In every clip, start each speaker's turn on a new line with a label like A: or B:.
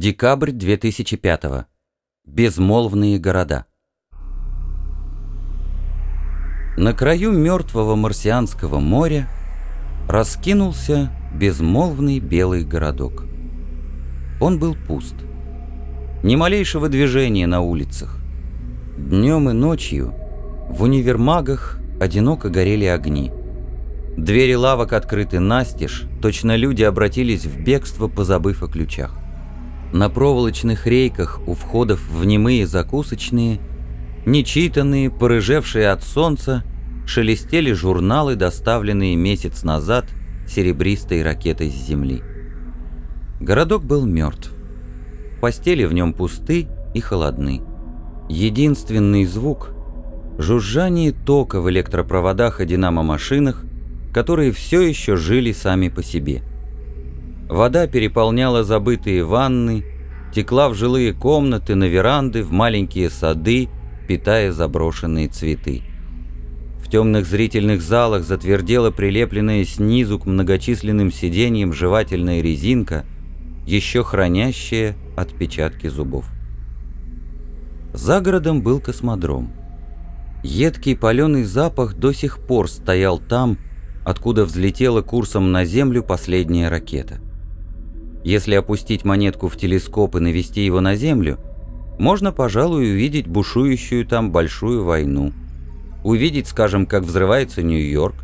A: Декабрь 2005 -го. Безмолвные города. На краю мертвого марсианского моря раскинулся безмолвный белый городок. Он был пуст. Ни малейшего движения на улицах. Днем и ночью в универмагах одиноко горели огни. Двери лавок открыты настежь, точно люди обратились в бегство, позабыв о ключах. На проволочных рейках у входов в немые закусочные, нечитанные, порыжевшие от солнца, шелестели журналы, доставленные месяц назад серебристой ракетой с земли. Городок был мертв. Постели в нем пусты и холодны. Единственный звук – жужжание тока в электропроводах и динамо-машинах, которые все еще жили сами по себе. Вода переполняла забытые ванны, текла в жилые комнаты, на веранды, в маленькие сады, питая заброшенные цветы. В темных зрительных залах затвердела прилепленная снизу к многочисленным сиденьям жевательная резинка, еще хранящая отпечатки зубов. За городом был космодром. Едкий паленый запах до сих пор стоял там, откуда взлетела курсом на Землю последняя ракета. Если опустить монетку в телескоп и навести его на Землю, можно, пожалуй, увидеть бушующую там большую войну. Увидеть, скажем, как взрывается Нью-Йорк,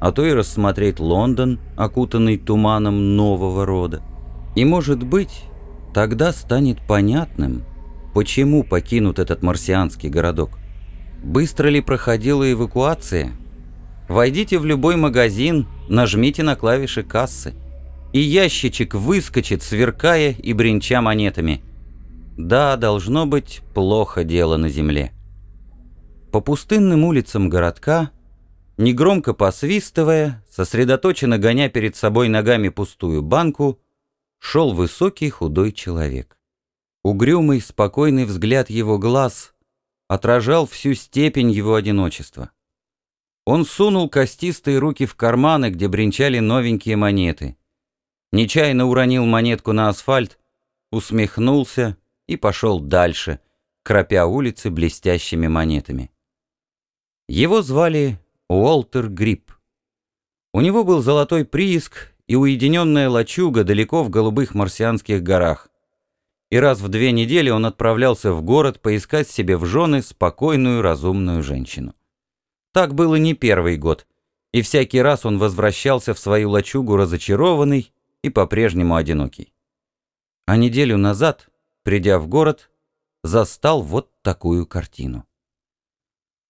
A: а то и рассмотреть Лондон, окутанный туманом нового рода. И, может быть, тогда станет понятным, почему покинут этот марсианский городок. Быстро ли проходила эвакуация? Войдите в любой магазин, нажмите на клавиши кассы и ящичек выскочит, сверкая и бренча монетами. Да, должно быть, плохо дело на земле. По пустынным улицам городка, негромко посвистывая, сосредоточенно гоня перед собой ногами пустую банку, шел высокий худой человек. Угрюмый, спокойный взгляд его глаз отражал всю степень его одиночества. Он сунул костистые руки в карманы, где бренчали новенькие монеты нечаянно уронил монетку на асфальт, усмехнулся и пошел дальше, кропя улицы блестящими монетами. Его звали Уолтер Грипп. У него был золотой прииск и уединенная лачуга далеко в голубых марсианских горах. И раз в две недели он отправлялся в город поискать себе в жены спокойную, разумную женщину. Так было не первый год, и всякий раз он возвращался в свою лачугу разочарованный и по-прежнему одинокий. А неделю назад, придя в город, застал вот такую картину.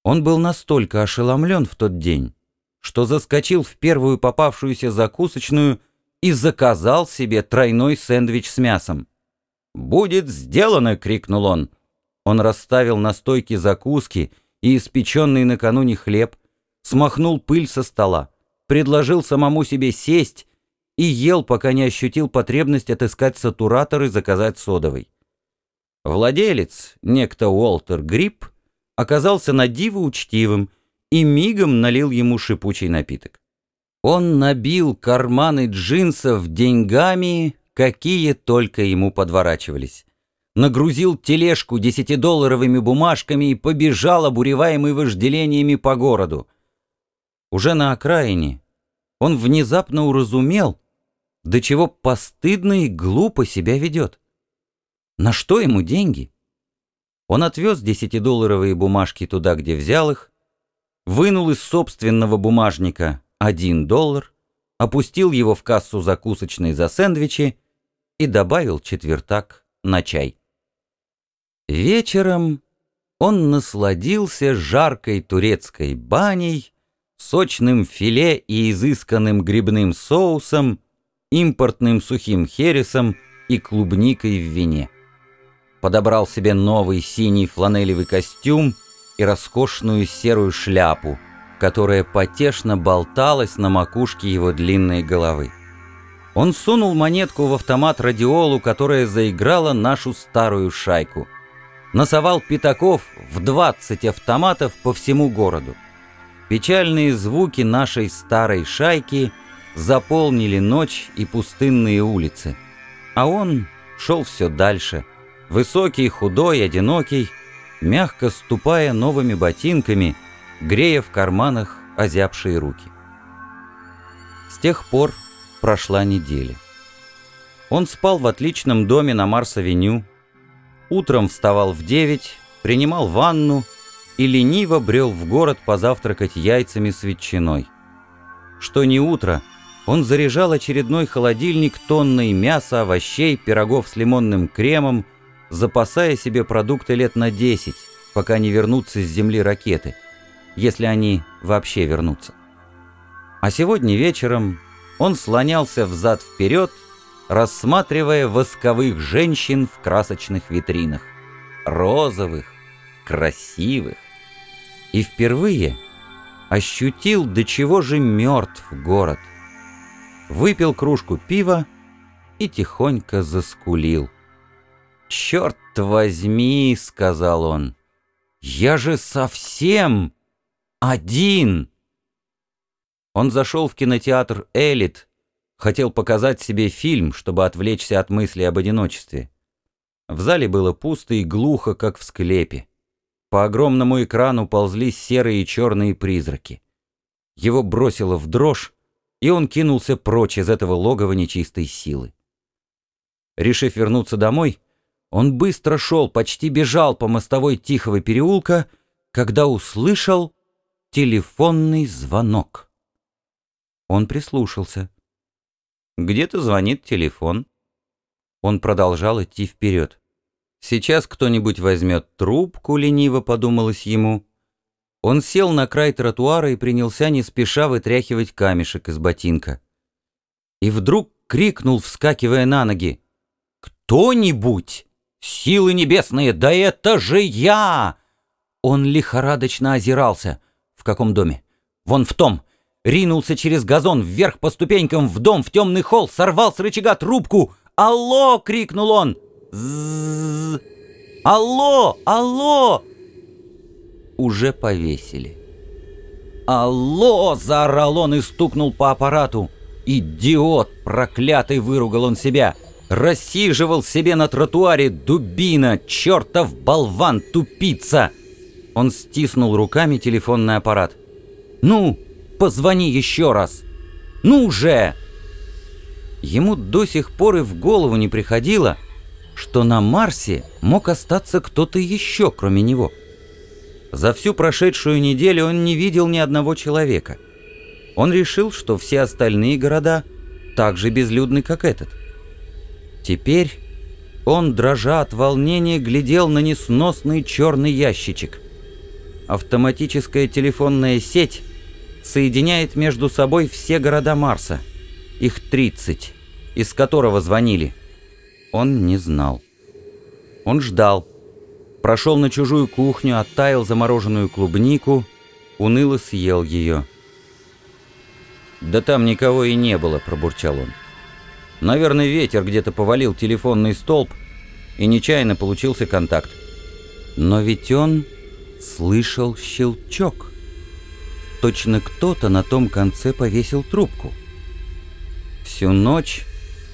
A: Он был настолько ошеломлен в тот день, что заскочил в первую попавшуюся закусочную и заказал себе тройной сэндвич с мясом. «Будет сделано!» — крикнул он. Он расставил на стойке закуски и испеченный накануне хлеб, смахнул пыль со стола, предложил самому себе сесть и ел, пока не ощутил потребность отыскать сатуратор и заказать содовый. Владелец, некто Уолтер Грипп, оказался на диво учтивым и мигом налил ему шипучий напиток. Он набил карманы джинсов деньгами, какие только ему подворачивались. Нагрузил тележку десятидолларовыми бумажками и побежал, обуреваемый вожделениями по городу. Уже на окраине он внезапно уразумел, до чего постыдно и глупо себя ведет. На что ему деньги? Он отвез десятидолларовые бумажки туда, где взял их, вынул из собственного бумажника один доллар, опустил его в кассу закусочной за сэндвичи и добавил четвертак на чай. Вечером он насладился жаркой турецкой баней, сочным филе и изысканным грибным соусом, импортным сухим хересом и клубникой в вине. Подобрал себе новый синий фланелевый костюм и роскошную серую шляпу, которая потешно болталась на макушке его длинной головы. Он сунул монетку в автомат радиолу, которая заиграла нашу старую шайку. Насовал пятаков в 20 автоматов по всему городу. Печальные звуки нашей старой шайки — заполнили ночь и пустынные улицы. А он шел все дальше, высокий, худой, одинокий, мягко ступая новыми ботинками, грея в карманах озябшие руки. С тех пор прошла неделя. Он спал в отличном доме на Марс-авеню, утром вставал в девять, принимал ванну и лениво брел в город позавтракать яйцами с ветчиной. Что не утро, он заряжал очередной холодильник тонной мяса, овощей, пирогов с лимонным кремом, запасая себе продукты лет на 10, пока не вернутся с Земли ракеты, если они вообще вернутся. А сегодня вечером он слонялся взад-вперед, рассматривая восковых женщин в красочных витринах. Розовых, красивых. И впервые ощутил, до чего же мертв город. Выпил кружку пива и тихонько заскулил. «Черт возьми!» — сказал он. «Я же совсем один!» Он зашел в кинотеатр «Элит», хотел показать себе фильм, чтобы отвлечься от мысли об одиночестве. В зале было пусто и глухо, как в склепе. По огромному экрану ползли серые и черные призраки. Его бросило в дрожь, и он кинулся прочь из этого логова нечистой силы. Решив вернуться домой, он быстро шел, почти бежал по мостовой Тихого переулка, когда услышал телефонный звонок. Он прислушался. Где-то звонит телефон. Он продолжал идти вперед. Сейчас кто-нибудь возьмет трубку, лениво подумалось ему. Он сел на край тротуара и принялся не спеша вытряхивать камешек из ботинка. И вдруг крикнул, вскакивая на ноги. «Кто-нибудь! Силы небесные, да это же я!» Он лихорадочно озирался. В каком доме? Вон в том. Ринулся через газон вверх по ступенькам в дом, в темный холл, сорвал с рычага трубку. «Алло!» — крикнул он. Зззз. Алло! Алло! Уже повесили. «Алло!» — заорал он и стукнул по аппарату. «Идиот! Проклятый!» — выругал он себя. «Рассиживал себе на тротуаре дубина! Чертов болван! Тупица!» Он стиснул руками телефонный аппарат. «Ну, позвони еще раз! Ну же!» Ему до сих пор и в голову не приходило, что на Марсе мог остаться кто-то еще, кроме него. За всю прошедшую неделю он не видел ни одного человека. Он решил, что все остальные города так же безлюдны, как этот. Теперь он, дрожа от волнения, глядел на несносный черный ящичек. Автоматическая телефонная сеть соединяет между собой все города Марса. Их 30, из которого звонили. Он не знал. Он ждал. Прошел на чужую кухню, оттаял замороженную клубнику, уныло съел ее. «Да там никого и не было», — пробурчал он. «Наверное, ветер где-то повалил телефонный столб, и нечаянно получился контакт. Но ведь он слышал щелчок. Точно кто-то на том конце повесил трубку. Всю ночь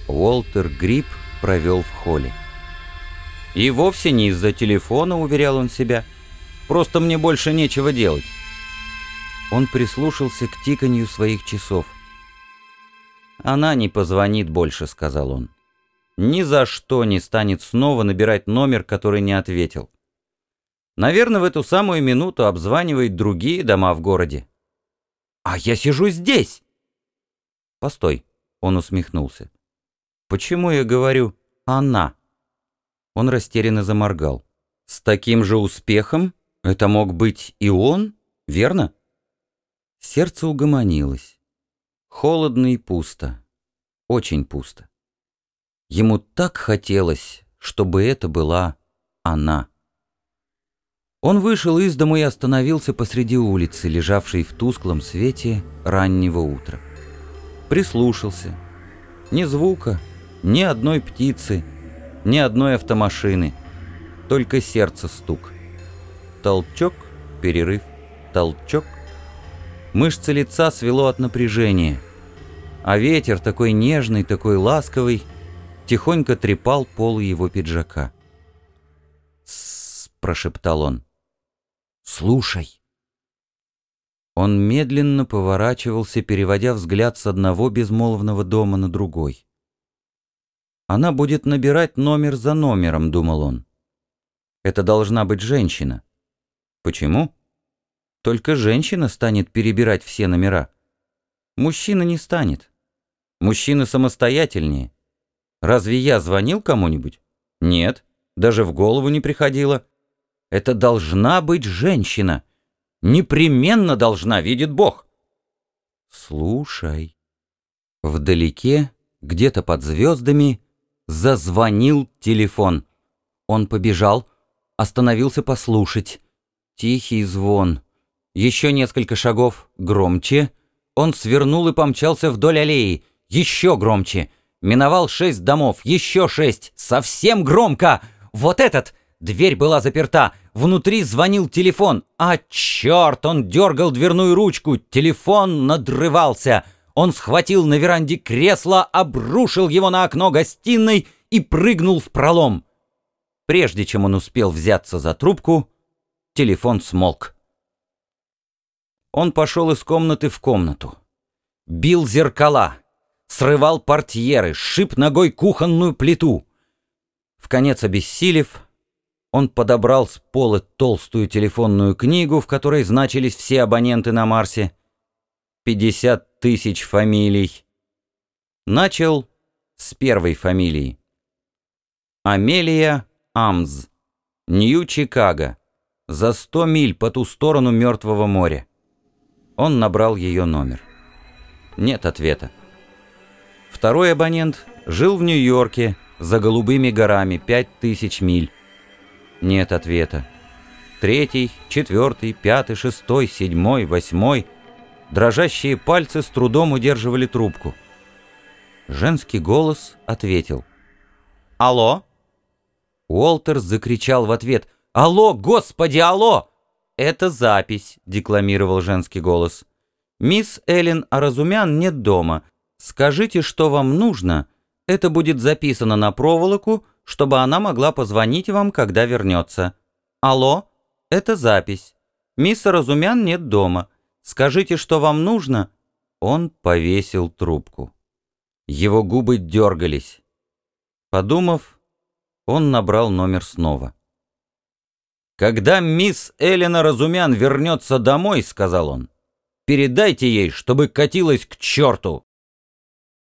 A: Уолтер Гриб провел в холле. И вовсе не из-за телефона, уверял он себя. Просто мне больше нечего делать. Он прислушался к тиканью своих часов. «Она не позвонит больше», — сказал он. «Ни за что не станет снова набирать номер, который не ответил. Наверное, в эту самую минуту обзванивает другие дома в городе. А я сижу здесь!» «Постой», — он усмехнулся. Почему я говорю «она»?» Он растерянно заморгал. «С таким же успехом это мог быть и он, верно?» Сердце угомонилось. Холодно и пусто. Очень пусто. Ему так хотелось, чтобы это была она. Он вышел из дому и остановился посреди улицы, лежавшей в тусклом свете раннего утра. Прислушался. Ни звука, ни одной птицы, ни одной автомашины. Только сердце стук. Толчок, перерыв, толчок. Мышцы лица свело от напряжения. А ветер, такой нежный, такой ласковый, тихонько трепал полы его пиджака. «Тссс», — прошептал он. «Слушай». Он медленно поворачивался, переводя взгляд с одного безмолвного дома на другой. «Она будет набирать номер за номером», — думал он. «Это должна быть женщина». «Почему?» «Только женщина станет перебирать все номера. Мужчина не станет. Мужчина самостоятельнее. Разве я звонил кому-нибудь? Нет, даже в голову не приходило. Это должна быть женщина. Непременно должна, видит Бог. Слушай. Вдалеке, где-то под звездами, зазвонил телефон. Он побежал, остановился послушать. Тихий звон. Еще несколько шагов громче. Он свернул и помчался вдоль аллеи. Еще громче. Миновал шесть домов. Еще шесть. Совсем громко. Вот этот. Дверь была заперта. Внутри звонил телефон. А черт, он дергал дверную ручку. Телефон надрывался. Он схватил на веранде кресло, обрушил его на окно гостиной и прыгнул в пролом. Прежде чем он успел взяться за трубку, телефон смолк. Он пошел из комнаты в комнату. Бил зеркала, срывал портьеры, сшиб ногой кухонную плиту. В конец обессилев, он подобрал с пола толстую телефонную книгу, в которой значились все абоненты на Марсе. 50 тысяч фамилий. Начал с первой фамилии. Амелия Амз. Нью-Чикаго. За 100 миль по ту сторону Мертвого моря. Он набрал ее номер. Нет ответа. Второй абонент жил в Нью-Йорке, за голубыми горами, 5000 миль. Нет ответа. Третий, четвертый, пятый, шестой, седьмой, восьмой. Дрожащие пальцы с трудом удерживали трубку. Женский голос ответил. «Алло?» Уолтер закричал в ответ. «Алло, господи, алло!» «Это запись», — декламировал женский голос. «Мисс Эллен Аразумян нет дома. Скажите, что вам нужно. Это будет записано на проволоку, чтобы она могла позвонить вам, когда вернется. Алло, это запись. Мисс Разумян нет дома. Скажите, что вам нужно?» Он повесил трубку. Его губы дергались. Подумав, он набрал номер снова. «Когда мисс Элена Разумян вернется домой, — сказал он, — передайте ей, чтобы катилась к черту!»